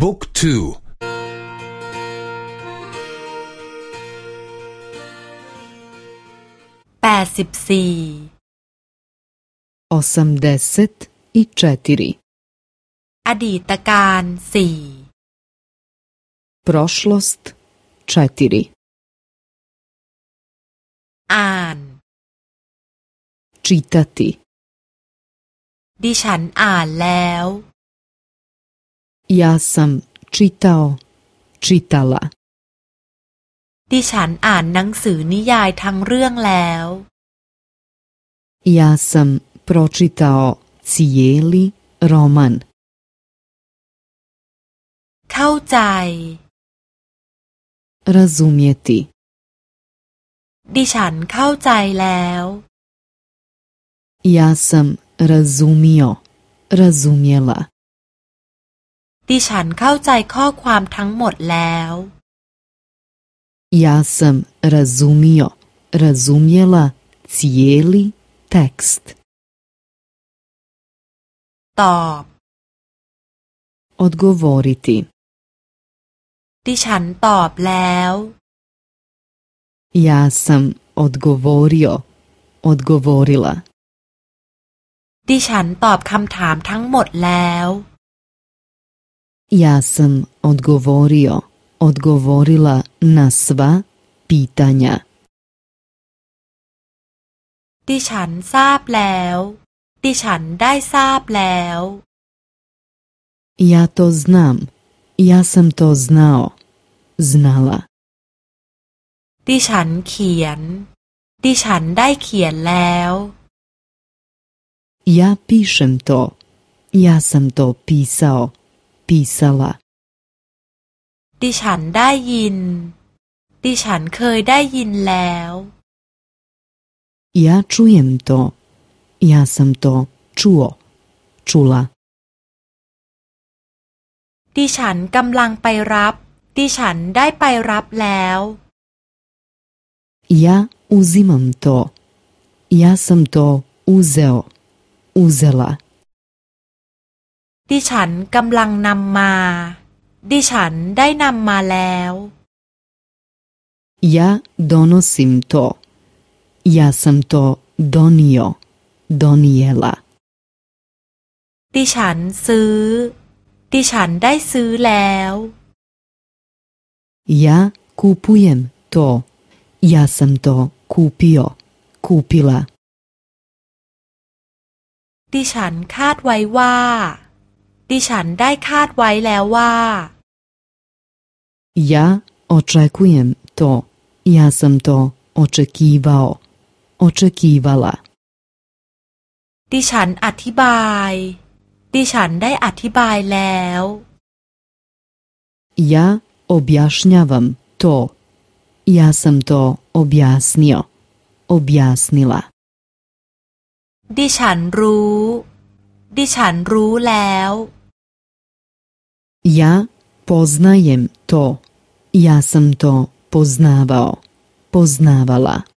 บุ๊กทูแปดสิบสี่อสมเดสิตอีเจติรีอดีตการสี่ prošlost 4อ่าน č ิตติดิฉันอ่านแล้ว Ja sam čitao, čitala. ดิฉันอ่านหนังสือนิยายทั้งเรื่องแล้ว Ja sam pročitao cijeli roman. เข้าใจ Razumjeti. ดิฉันเข้าใจแล้ว Ja sam razumio, razumjela. ดิฉันเข้าใจข้อความทั้งหมดแล้ว Ja sam razumio, razumjela cijeli tekst. ตอบ Odgovoriti. ดิฉันตอบแล้ว Ja sam odgovorio, odgovorila. ดิฉันตอบคำถามทั้งหมดแล้ว Ja sam odgovorio, odgovorila na sva pitanja. ดิฉันทราบแล้วดิฉันได้ทราบแล้ว Ja to znam. Ja sam to znao. Znala. ดิฉันเขียนดิฉันได้เขียนแล้ว Ja pišem to. Ja sam to pisao. писала ดิฉันได้ยิน ดิฉันเคยได้ยินแล้ว Я чуем то. Я сам то чуо. Чула. ดิฉันกำลังไปรับ ดิฉันได้ไปรับแล้ว Я узимам то. Я сам то узел. Узела. ดิฉันกำลังนำมา ดิฉันได้นำมาแล้ว ยาดอนอสิมโต ยาสัมโตดอนิโอดอนิเอลาดิฉันซื้อ ดิฉันได้ซื้อแล้ว ยาคูปุยมโต ยาสัมโต คูปิโอคูปิลาดิฉันคาดไว้ว่าดิฉันได้คาดไว้แล้วว่า Ja očekujem to. Ja sam to očekivao. Očekivala. ดิฉันอธิบาย ดิฉันได้อธิบายแล้ว Ja objašnjavam to. Ja sam to objasnio. Objasnila. ดิฉันรู้ ดิฉันรู้แล้ว Ja poznajem to. Ja sam to poznavao. Poznavala.